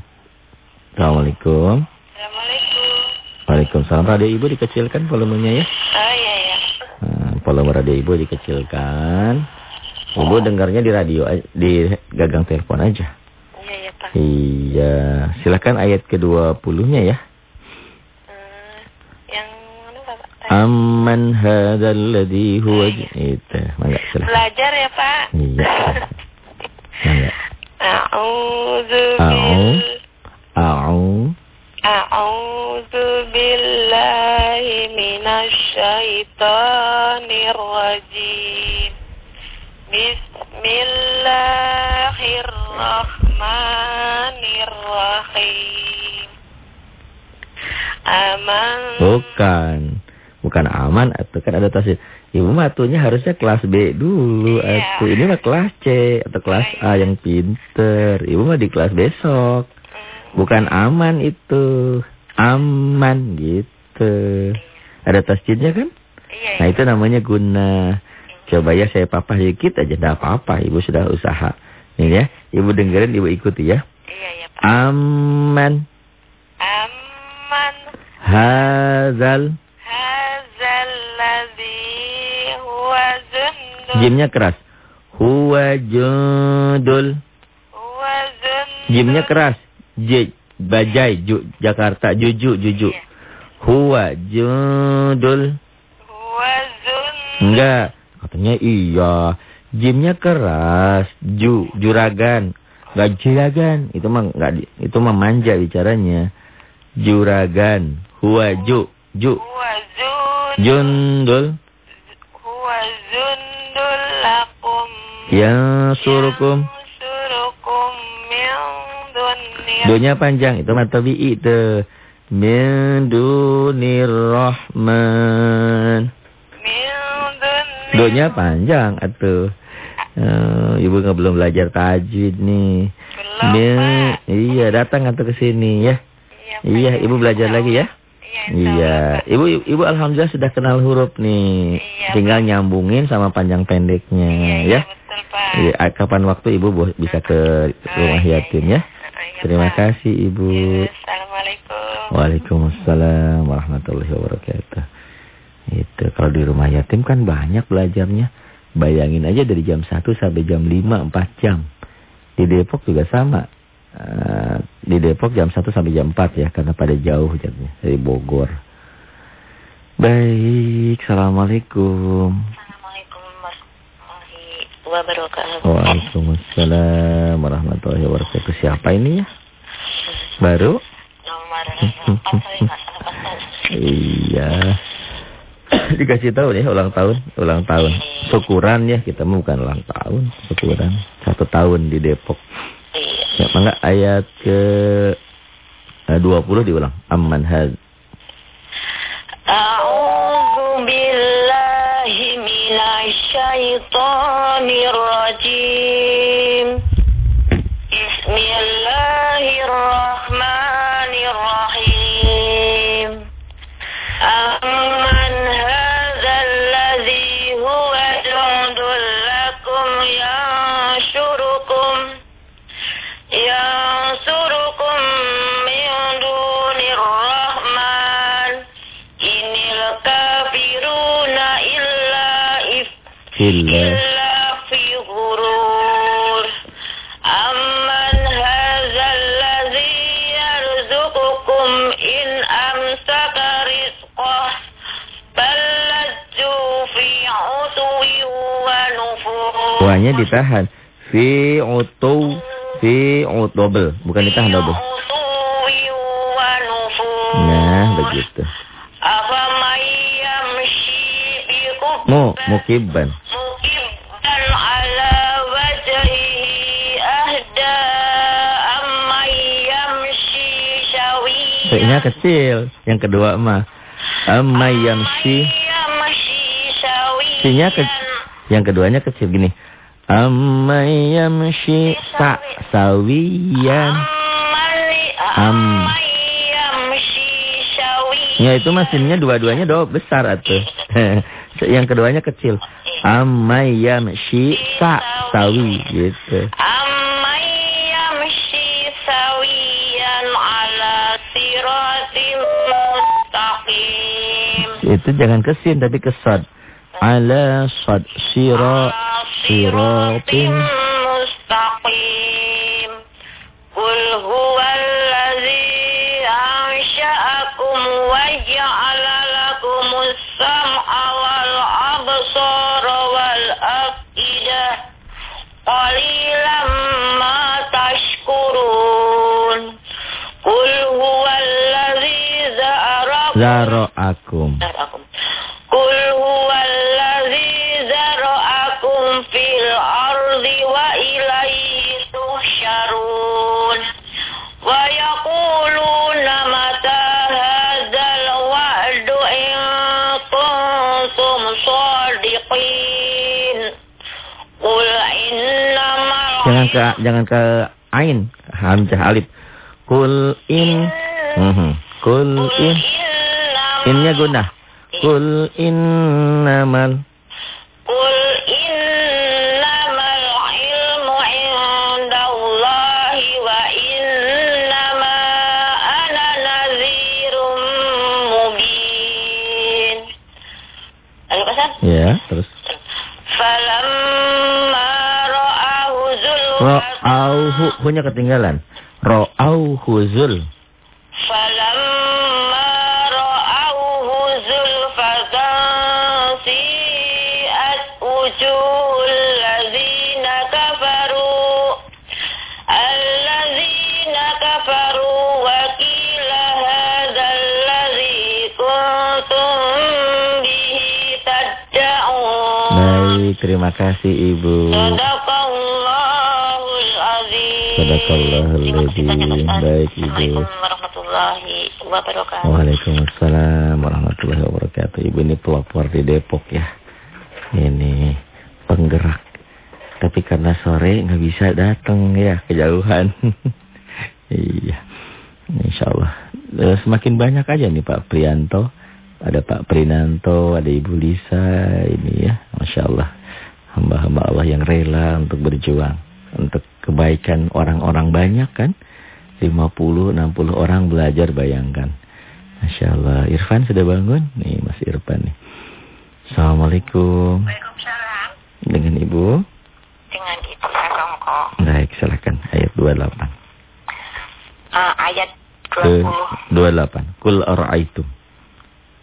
Assalamualaikum. Assalamualaikum. Waalaikumsalam. Radio ibu dikecilkan volumenya ya. Oh iya ya. Nah, volume radio ibu dikecilkan. Ibu dengarnya di radio di gagang telepon aja. Iya ya Pak. Iya, silakan ayat ke-20-nya ya. Hmm, yang mana Bapak? Amman hadzal ladzi huwa itu. Mangga silakan. Belajar ya Pak. Iya. Mangga. A'udzu A'u. bil A'u. A'udzu billahi minasy syaithanir rajim. Bismillahirrahmanirrahim. Aman. Bukan. Bukan aman atau kan ada tasir. Ibu matunya harusnya kelas B dulu Iya. atau ini mah kelas C atau kelas A yang pinter. Ibu mah di kelas besok. Bukan aman itu. Aman gitu. Ada tasjidnya kan? Iya. Nah itu namanya guna. Coba ya saya papah dikit aja. Tidak apa-apa. Ibu sudah usaha. Nih ya. Ibu dengerin, ibu ikuti ya. Iya ya Pak. Aman. Aman. Hazal. Hadzal ladzi huwa zundul. Jimnya keras. Huwa jundul. Huwa zundul. Jimnya keras. J. Bajai. Ju, Jakarta. Juju. Juju. Iya. Huwa jundul. Huwa zun. Enggak. Katanya iya. Jimnya keras. Ju, juragan. Enggak juragan. Itu mah enggak di- itu mah manja bicaranya. Juragan. Huwa ju. Ju. Huwa. Jundul. Huwa zundul lakum. Ya surukum. Surukum min dunia. Panjang. Itu mah tabi'i itu. Min dunir rahman. Min dunia. Donya panjang atuh. Eh, ibu nggak belum belajar tajwid nih. Belum, Pak. iya datang atau ke sini ya. Pak. Iya, ibu belajar Insya lagi ya. Iya, Iya, Pak. ibu ibu alhamdulillah sudah kenal huruf nih. Iya, Tinggal nyambungin sama panjang pendeknya Iya, ya. iya, betul, Pak. Iya, ah, kapan waktu ibu bisa ke rumah Oh, iya, yatim iya. ya. Iya, Terima Pak. kasih ibu. Iya, Assalamualaikum. Waalaikumsalam warahmatullahi wabarakatuh. Itu kalau di rumah yatim kan banyak belajarnya. Bayangin aja dari jam 1 sampai jam 5 4 jam. Di Depok juga sama. Eh, di Depok jam 1 sampai jam 4 ya karena pada jauh jamnya dari Bogor. Baik, Assalamualaikum. Assalamualaikum warahmatullahi wabarakatuh. Waalaikumsalam warahmatullahi wabarakatuh. Siapa ini ya? Baru? Nomor empat kali nggak salah Pak. Iya. Dikasih tahu nih ulang tahun, ulang tahun. Syukuran ya, kita bukan ulang tahun, syukuran. Satu tahun di Depok. Iya. Ya, mangga ayat ke eh, 20 diulang. Amman had. A'udzu billahi minasy syaithanir rajim. Hanya ditahan. Fi uto fi double, bukan ditahan double. Nah, begitu. Mu mukibban. Ini ala ahda kecil, yang kedua mah amman yamshi. Sinya ke yang keduanya kecil gini. Amman yamshi sa sawiyan. Am. Ya itu mesinnya dua-duanya do besar atuh. Yang keduanya kecil. Amman yamshi sa sawi gitu. Itu jangan kesin tapi kesod. Ala sad sirat siratin مستقيم. قل هو الذي أنشأكم وجعل لكم السمع والأبصار والأفئدة. قليلا ما تشكرون. قل هو الذي زرعكم zara'akum. ke jangan ke ain, hamzah alif. Kul in. Mhm. Kul in. Innya guna Kul innamal Ra'auhu, punya ketinggalan. Ra'auhu zul. Falamma ra'auhu zul fatansi'at wujuhul ladzina kafaru. Alladzina kafaru wa qila hadzal ladzi kuntum bihi tad'un. Baik, terima kasih Ibu. Sadaqallahul. Baik, Ibu. Assalamualaikum warahmatullahi wabarakatuh. Waalaikumsalam warahmatullahi wabarakatuh. Ibu ini pelopor di Depok ya. Ini penggerak. Tapi karena sore nggak bisa datang ya kejauhan. iya. Insya Allah. Eh, Semakin banyak aja nih Pak Prianto. Ada Pak Prinanto, ada Ibu Lisa. Ini ya. Masya Allah. Hamba-hamba Allah yang rela untuk berjuang. Untuk kebaikan orang-orang banyak kan. 50, 60 orang belajar bayangkan. Masya Allah. Irfan sudah bangun? Nih Mas Irfan nih. Assalamualaikum. Waalaikumsalam. Dengan Ibu? Dengan Ibu Sasongko. Baik, silakan. Ayat 28. Uh, ayat Ke 20. 28. Kul ara'aitum.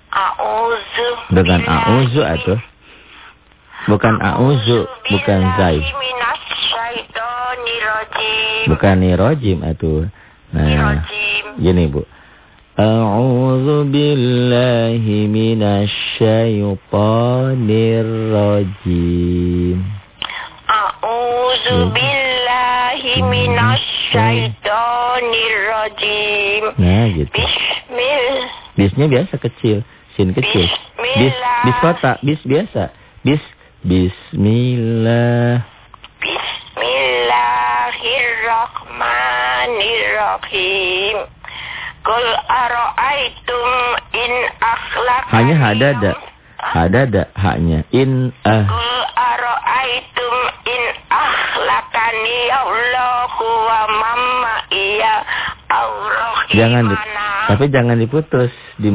A'udzu Dengan a'udzu atau? Bukan a'udzu, bukan zai. billahi Bukan nirojim atau. Nah, Nirrajim. gini Bu. A'udzu billahi rajim. A'udzu Hmm. billahi minasyaitonirrajim. Nah, gitu. Bismillah. Bisnya biasa kecil, sin kecil. Bis, bis kota, bis biasa. Bis, bismillah. Bismillahirrahmanirrahim. Qul ara'aitum in akhlaq Hanya hadada. Hadada haknya. In ah. Qul ara'aitum in akhlaqani Allahu wa mamma iya Allah Jangan di, tapi jangan diputus di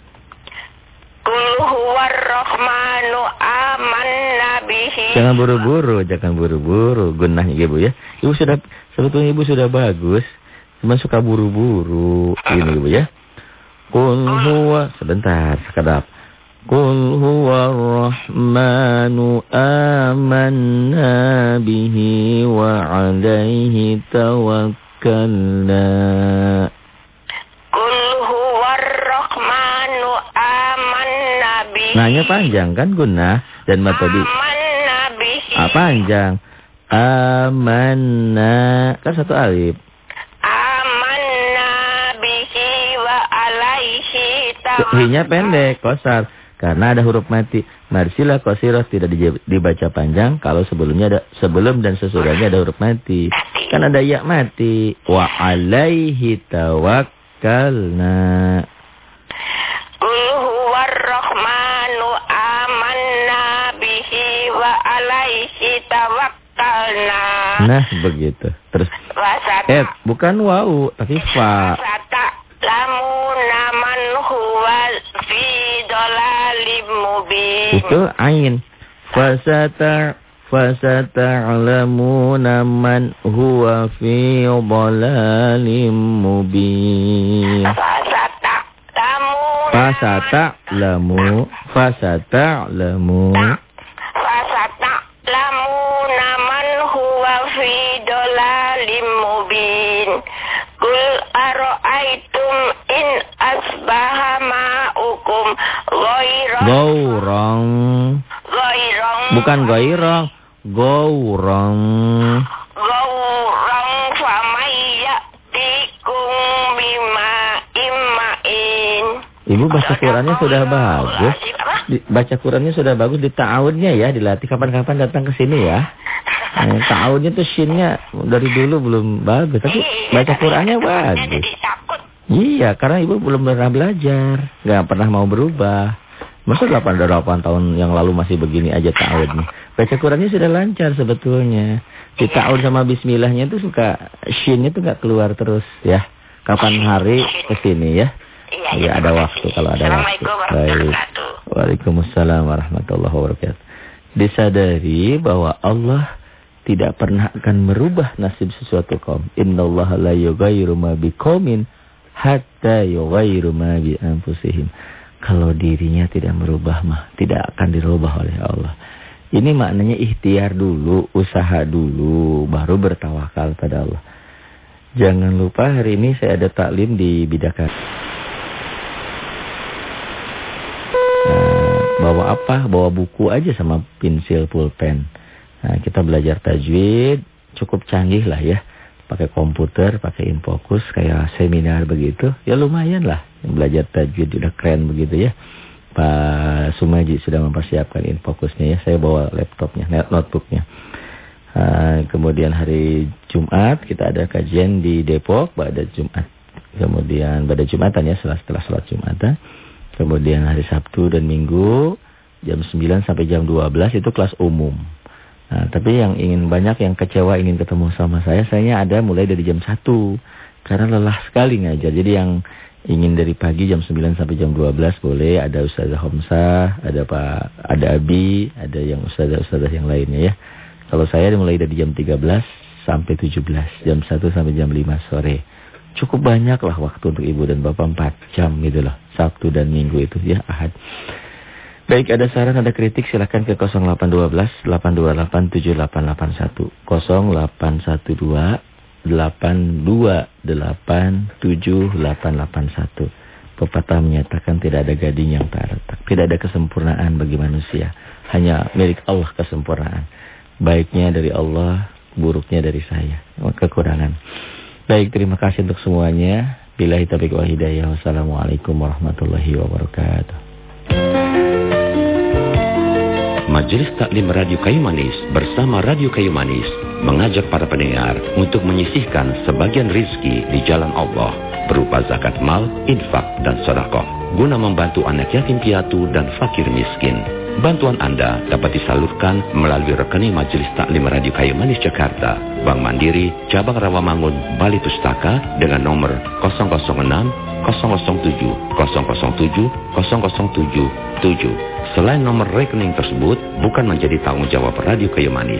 alim Qul huwar rahmanu amanna bihi Jangan buru-buru, jangan buru-buru gunahnya Ibu ya. Ibu sudah sebetulnya Ibu sudah bagus, cuma suka buru-buru ini Ibu ya. Qul huwa sebentar sekadap. Qul huwa rahmanu amanna bihi wa alaihi tawakkalna. Nanya panjang kan gunah dan. Amanna bihi Ah, panjang. Amanna kan satu alif. Amanna bihi wa alaihi Hinya pendek, kosar. Karena ada huruf mati. Marsilah kosiroh tidak di- dibaca panjang kalau sebelumnya ada sebelum dan sesudahnya ada huruf mati. Kan ada ya mati. Wa alaihi tawakkalna. Nah, begitu. Terus Wasata eh bukan wau tapi fa. Wasata lamuna man huwa fi dolalim mubin. Itu ain. Fasata fasata'lamuna man huwa fi dhalalin mubin. Fasata lamuna gaurang. Goyrong bukan gairang. Gaurang. Goyrong famaya Tikum bima imma'in Ibu baca Qurannya sudah bagus. Baca Qurannya sudah bagus. Di ta'awudnya ya dilatih. Kapan-kapan datang ke sini ya. Eh, ta'awudnya tuh shinnya dari dulu belum bagus. Tapi baca Qurannya bagus. Iya, karena ibu belum pernah belajar, nggak pernah mau berubah. Masa 8, 8 tahun yang lalu masih begini aja ta'awudnya. Baca Qurannya sudah lancar sebetulnya. Di ta'awud sama bismillahnya itu suka shinnya tuh nggak keluar terus ya. Kapan hari ke sini ya? Iya, Iya, ada waktu kalau ada waktu. Wabarakatuh. Waalaikumsalam warahmatullahi wabarakatuh. Disadari bahwa Allah tidak pernah akan merubah nasib sesuatu kaum. Innallaha la yughayyiru ma biqaumin hatta yughayyiru ma bi anfusihim. Kalau dirinya tidak merubah mah tidak akan dirubah oleh Allah. Ini maknanya ikhtiar dulu, usaha dulu, baru bertawakal pada Allah. Jangan lupa hari ini saya ada taklim di Bidakar. Nah, bawa apa? Bawa buku aja sama pensil pulpen. Nah, kita belajar tajwid, cukup canggih lah ya. Pakai komputer, pakai infocus, kayak seminar begitu. Ya lumayan lah. Belajar tajwid udah keren begitu ya. Pak Sumaji sudah mempersiapkan infokusnya ya. Saya bawa laptopnya, notebooknya. Uh, kemudian hari Jumat kita ada kajian di Depok pada Jumat. Kemudian pada Jumatan ya setelah setelah sholat Jumatan. Kemudian hari Sabtu dan Minggu jam 9 sampai jam 12 itu kelas umum. Nah, tapi yang ingin banyak yang kecewa ingin ketemu sama saya, saya ada mulai dari jam 1. Karena lelah sekali ngajar. Jadi yang ingin dari pagi jam 9 sampai jam 12 boleh. Ada Ustazah Homsah, ada Pak, ada Abi, ada yang Ustazah-Ustazah yang lainnya ya. Kalau saya mulai dari jam 13 sampai 17, jam 1 sampai jam 5 sore. Cukup banyak lah waktu untuk ibu dan bapak 4 jam gitu loh. Sabtu dan minggu itu ya, ahad. Baik, ada saran, ada kritik silahkan ke 0812 828 7881. 0812 828 7881. Pepatah menyatakan tidak ada gading yang tak retak. Tidak ada kesempurnaan bagi manusia. Hanya milik Allah kesempurnaan. Baiknya dari Allah, buruknya dari saya. Kekurangan. Baik, terima kasih untuk semuanya. Billahi taufiq wa hidayah. Wassalamualaikum warahmatullahi wabarakatuh. Majelis Taklim Radio Kayu Manis bersama Radio Kayu Manis mengajak para pendengar untuk menyisihkan sebagian rizki di jalan Allah berupa zakat mal, infak, dan sedekah guna membantu anak yatim piatu dan fakir miskin. Bantuan Anda dapat disalurkan melalui rekening Majelis Taklim Radio Kayu Manis Jakarta, Bank Mandiri, Cabang Rawamangun, Bali Pustaka dengan nomor 006 007 007 0077. Selain nomor rekening tersebut bukan menjadi tanggung jawab Radio Kayu Manis.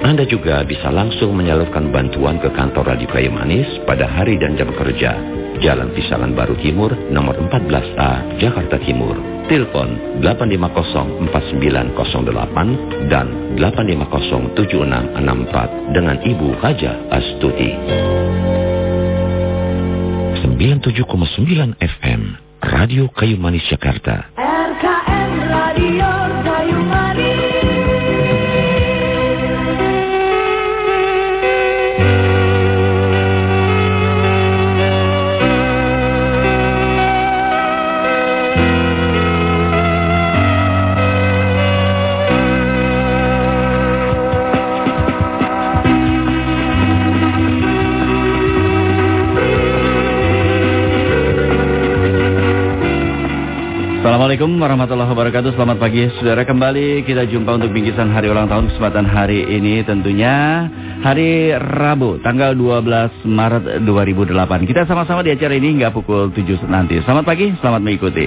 Anda juga bisa langsung menyalurkan bantuan ke kantor Radio Kayu Manis pada hari dan jam kerja. Jalan Pisangan Baru Timur, nomor 14A, Jakarta Timur. Telepon 8504908 dan 8507664 dengan Ibu Haja Astuti. 97,9 FM, Radio Kayu Manis Jakarta. RKM Radio Assalamualaikum warahmatullahi wabarakatuh. Selamat pagi saudara. Kembali Kita jumpa untuk bingkisan hari ulang tahun Kesempatan hari ini tentunya Hari Rabu tanggal 12 Maret 2008 Kita sama-sama di acara ini hingga pukul 7 nanti. Selamat pagi, selamat mengikuti.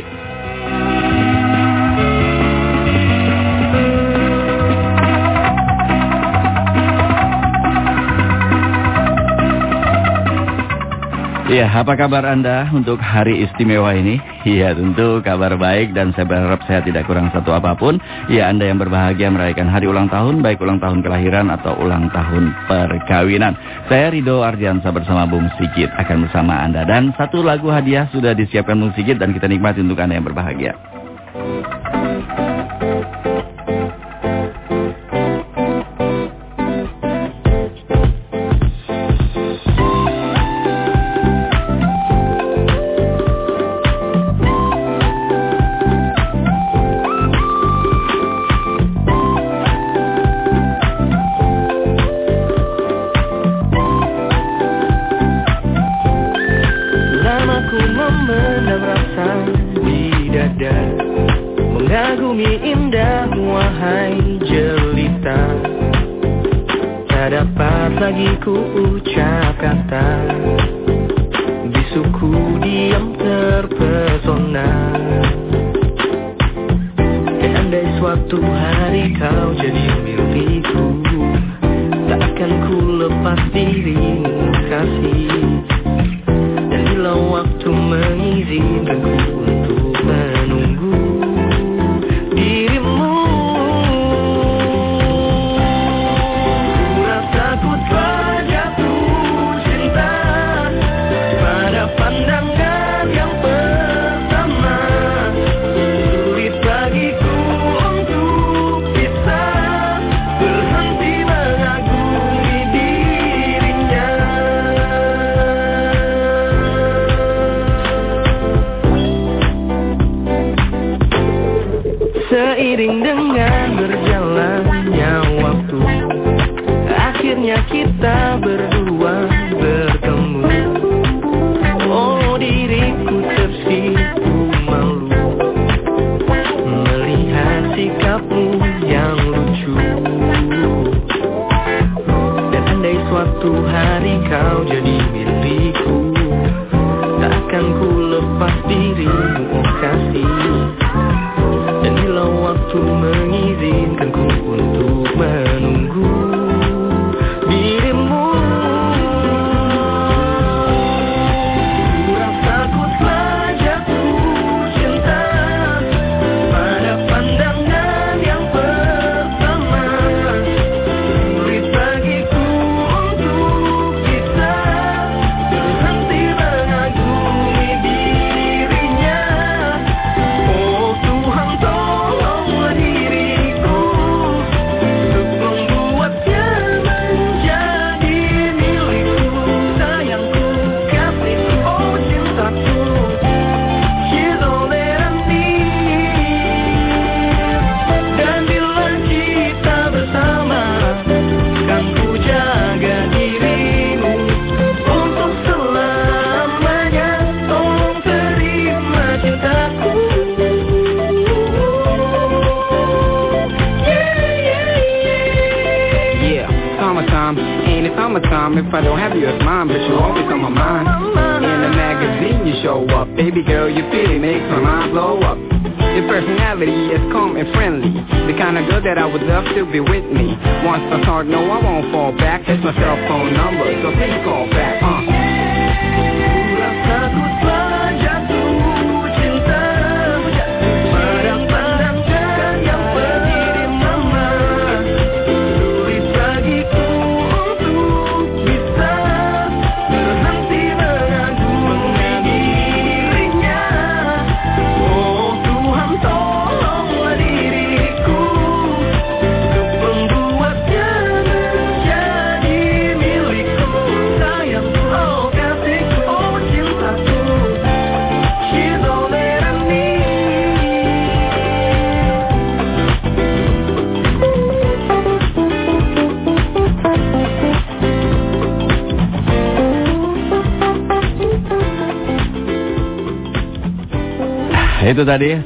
Iya, apa kabar Anda untuk hari istimewa ini? Iya, tentu kabar baik dan saya berharap saya tidak kurang satu apa pun. Ya, Anda yang berbahagia merayakan hari ulang tahun, baik ulang tahun kelahiran atau ulang tahun perkawinan. Saya Rido Ardiansa bersama Bung Sigit akan bersama Anda. Dan satu lagu hadiah sudah disiapkan Bung Sigit dan kita nikmati untuk Anda yang berbahagia. Tak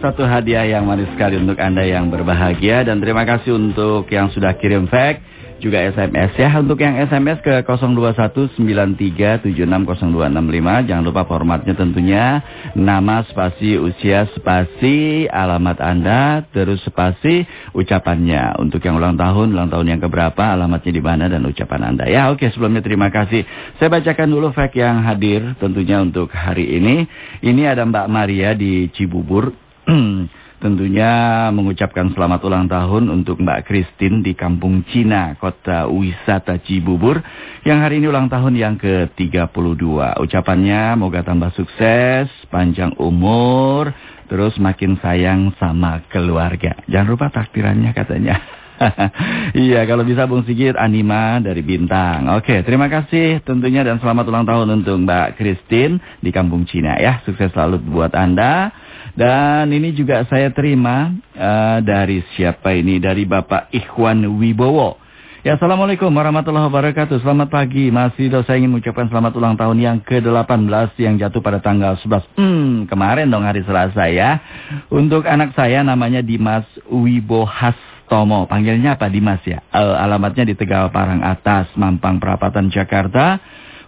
satu hadiah yang manis sekali untuk Anda yang berbahagia dan terima kasih untuk yang sudah kirim fax juga SMS ya. Untuk yang SMS ke 021937602565 jangan lupa formatnya tentunya nama spasi usia spasi alamat Anda terus spasi ucapannya. Untuk yang ulang tahun, ulang tahun yang keberapa, alamatnya di mana dan ucapan Anda. Ya, oke sebelumnya terima kasih. Saya bacakan dulu fax yang hadir tentunya untuk hari ini. Ini ada Mbak Maria di Cibubur. Tentunya mengucapkan selamat ulang tahun untuk Mbak Christine di Kampung Cina, Kota Wisata Cibubur. Yang hari ini ulang tahun yang ke-32. Ucapannya moga tambah sukses, panjang umur, terus makin sayang sama keluarga. Jangan lupa takdirannya katanya. iya, kalau bisa Bung Sigit Anima dari Bintang. Oke, terima kasih tentunya dan selamat ulang tahun untuk Mbak Christine di Kampung Cina ya. Sukses selalu buat Anda. Dan ini juga saya terima uh, dari siapa ini? Dari Bapak Ikhwan Wibowo. Ya, Assalamualaikum warahmatullahi wabarakatuh. Selamat pagi. Masih saya ingin mengucapkan selamat ulang tahun yang ke-18 yang jatuh pada tanggal 11. Hmm, kemarin dong hari Selasa ya. Untuk anak saya namanya Dimas Wibohas Tomo. Panggilnya apa Dimas ya? Uh, alamatnya di Tegal Parang Atas, Mampang Perapatan, Jakarta.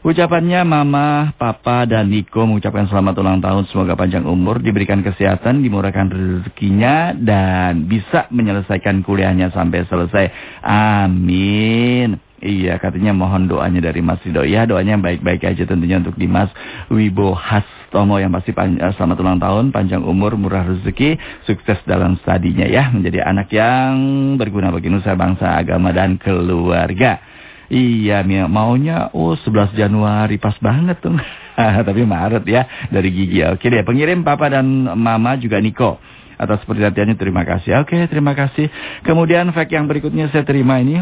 Ucapannya Mama, Papa, dan Niko mengucapkan selamat ulang tahun. Semoga panjang umur, diberikan kesehatan, dimurahkan rezekinya, dan bisa menyelesaikan kuliahnya sampai selesai. Amin. Iya, katanya mohon doanya dari Mas Rido. Ya, doanya baik-baik aja tentunya untuk Dimas Wibo Hastomo yang pasti eh, selamat ulang tahun, panjang umur, murah rezeki, sukses dalam studinya ya. Menjadi anak yang berguna bagi nusa bangsa, agama, dan keluarga. Iya, Mia, maunya oh 11 Januari pas banget tuh. Tapi Maret ya dari Gigi. Oke deh, pengirim Papa dan Mama juga Niko. Atas perhatiannya terima kasih. Oke, terima kasih. Kemudian fact yang berikutnya saya terima ini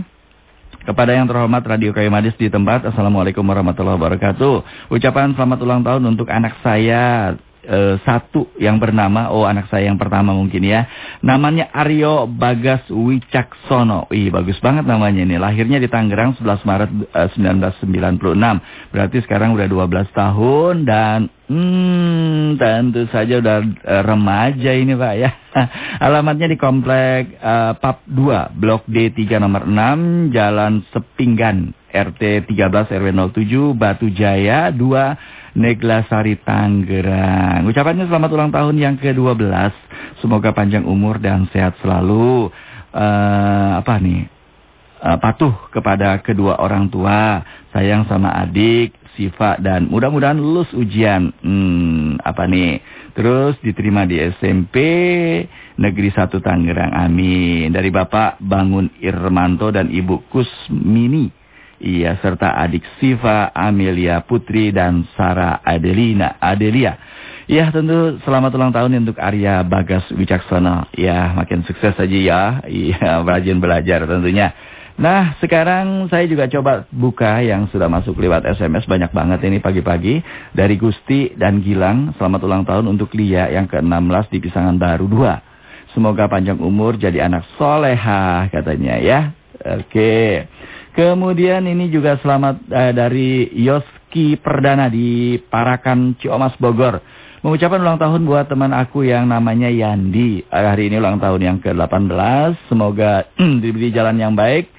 kepada yang terhormat Radio Kayu Madis di tempat. Assalamualaikum warahmatullahi wabarakatuh. Ucapan selamat ulang tahun untuk anak saya eh, satu yang bernama, oh anak saya yang pertama mungkin ya. Namanya Aryo Bagas Wicaksono. Wih bagus banget namanya ini. Lahirnya di Tangerang 11 Maret eh, 1996. Berarti sekarang udah 12 tahun dan Hmm, tentu saja udah eh, remaja ini Pak ya. Alamatnya di Komplek eh, PAP 2, Blok D3 nomor 6, Jalan Sepinggan, RT 13 RW 07, Batu Jaya 2, Neglasari Tangerang. Ucapannya selamat ulang tahun yang ke-12. Semoga panjang umur dan sehat selalu. Eh, apa nih? Eh, patuh kepada kedua orang tua, sayang sama adik, Siva dan mudah-mudahan lulus ujian. Hmm, apa nih? Terus diterima di SMP Negeri 1 Tangerang. Amin. Dari Bapak Bangun Irmanto dan Ibu Kusmini. Iya, serta adik Siva, Amelia Putri dan Sarah Adelina, Adelia. Ya, tentu selamat ulang tahun untuk Arya Bagas Wicaksono. Ya, makin sukses saja ya. Iya, rajin belajar tentunya. Nah, sekarang saya juga coba buka yang sudah masuk lewat SMS. Banyak banget ini pagi-pagi. Dari Gusti dan Gilang, selamat ulang tahun untuk Lia yang ke-16 di Pisangan Baru 2. Semoga panjang umur jadi anak soleha katanya ya. Oke. Kemudian ini juga selamat eh, dari Yoski Perdana di Parakan Ciomas Bogor. Mengucapkan ulang tahun buat teman aku yang namanya Yandi. Eh, Hari ini ulang tahun yang ke-18. Semoga diberi jalan yang baik.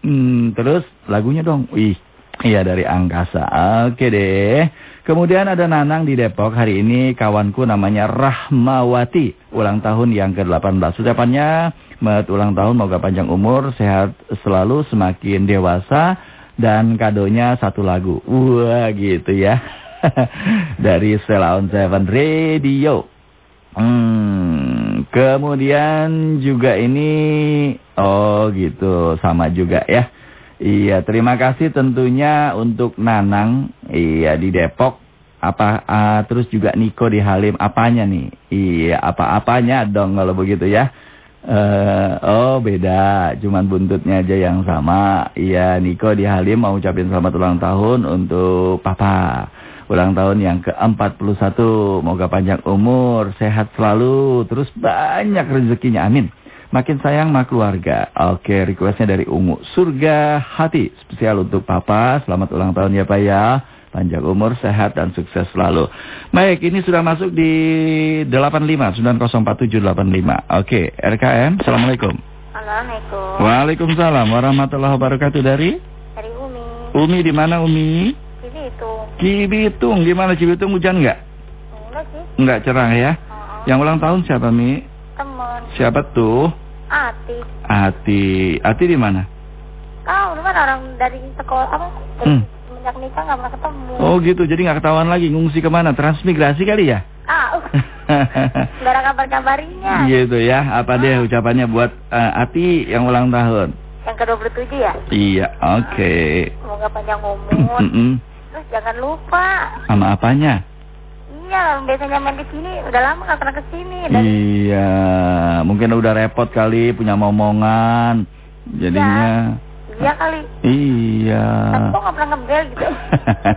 Hmm, terus lagunya dong. Wih, iya dari Angkasa. Oke deh. Kemudian ada Nanang di Depok. Hari ini kawanku namanya Rahmawati. Ulang tahun yang ke-18. Ucapannya, Mat ulang tahun, moga panjang umur, sehat selalu, semakin dewasa. Dan kadonya satu lagu. Wah gitu ya. dari Stella on Seven Radio. Hmm, kemudian juga ini, oh gitu, sama juga ya. Iya, terima kasih tentunya untuk Nanang, iya di Depok. Apa, ah, terus juga Niko di Halim, apanya nih? Iya, apa-apanya dong kalau begitu ya. Eh, oh beda, cuman buntutnya aja yang sama. Iya, Niko di Halim mau ucapin selamat ulang tahun untuk Papa. Ulang tahun yang ke-41. Moga panjang umur, sehat selalu, terus banyak rezekinya. Amin. Makin sayang sama keluarga. Oke, requestnya dari Ungu. Surga hati. Spesial untuk Papa. Selamat ulang tahun ya Pak ya. Panjang umur, sehat, dan sukses selalu. Baik, ini sudah masuk di 85 904785. Oke, RKM. Assalamualaikum. Assalamualaikum. Waalaikumsalam warahmatullahi wabarakatuh dari Dari Umi. Umi di mana Umi? Itu. Cibitung. Gimana Cibitung hujan nggak? Enggak sih. Nggak cerah ya. Oh, Yang ulang tahun siapa Mi? Temen. Siapa tuh? Ati. Ati. Ati di mana? Tahu lu kan orang dari sekolah apa? Dari Hmm. semenjak nikah nggak pernah ketemu. Oh gitu. Jadi nggak ketahuan lagi ngungsi ke mana? Transmigrasi kali ya? Ah, uh, nggak ada kabar-kabarinya. gitu ya. Apa deh ucapannya buat eh, Ati yang ulang tahun? Yang ke-27 ya? Iya. Oke. Semoga panjang umur. Terus jangan lupa. Sama apanya? Iya, biasanya main di sini. Udah lama nggak pernah ke sini. Dan Iya, mungkin udah repot kali punya momongan. Jadinya iya kali. iya. Kok nggak pernah ngebel gitu.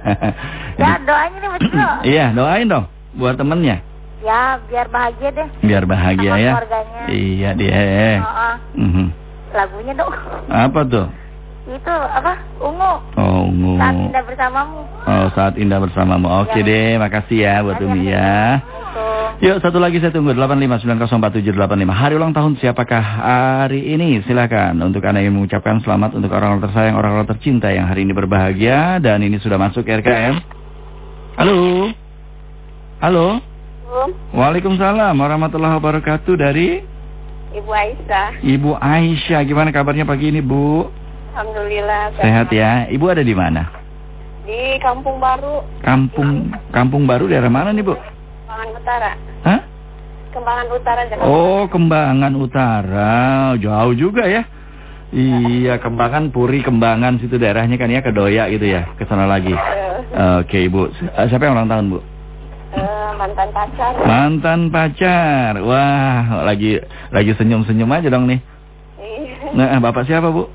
ya doanya nih Mas. Iya, doain dong buat temennya. Ya biar bahagia deh. Biar bahagia Sama ya. keluarganya. Iya dia. Heeh. Mhm. Lagunya dong. Apa tuh? Itu apa? Ungu. Oh, ungu. Saat indah bersamamu. Oh, saat indah bersamamu. Oke Ya. deh, makasih ya buat Umi ya. Assalamualaikum. Yuk, satu lagi saya tunggu 85904785. Hari ulang tahun siapakah hari ini? Silakan untuk Anda yang mengucapkan selamat untuk orang-orang tersayang, orang-orang tercinta yang hari ini berbahagia dan ini sudah masuk RKM. Halo. Halo. Waalaikumsalam warahmatullahi wabarakatuh dari Ibu Aisyah. Ibu Aisyah. Gimana kabarnya pagi ini, Bu? Alhamdulillah. Sehat ya. Ibu ada di mana? Di Kampung Baru, Kampung Kampung Baru daerah mana nih, Bu? Kembangan Utara. Hah? Kembangan Utara Jakarta. Oh, Kembangan Utara. Jauh juga ya. Iya, Kembangan Puri, Kembangan situ daerahnya kan ya Kedoya gitu ya. Ke sana lagi. Eh, Oke, Ibu. Eh, Siapa yang ulang tahun, Bu? eh, mantan pacar. Mantan pacar. Wah, lagi lagi senyum-senyum aja dong nih. Iya. Nah, Bapak siapa, Bu?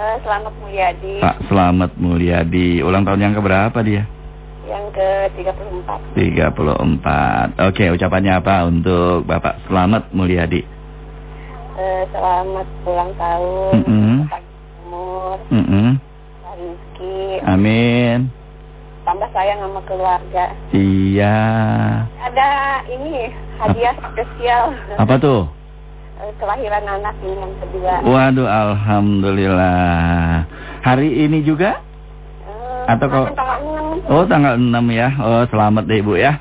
Eh, Selamat Mulyadi. Pak Slamet Mulyadi. Ulang tahun yang keberapa dia? Yang ke-34. 34. Oke, ucapannya apa untuk Bapak Slamet Mulyadi? Eh, selamat ulang tahun. Mm-mm. Panjang umur, Mm-mm. rezeki, Amin. tambah sayang sama keluarga. Iya. Ada ini hadiah spesial. Apa tuh? Eh, Kelahiran anak ini yang kedua. Waduh, alhamdulillah. Hari ini juga? Eh, Atau kalau- tanggal 6. Oh, tanggal 6 ya. Oh, selamat deh Ibu ya.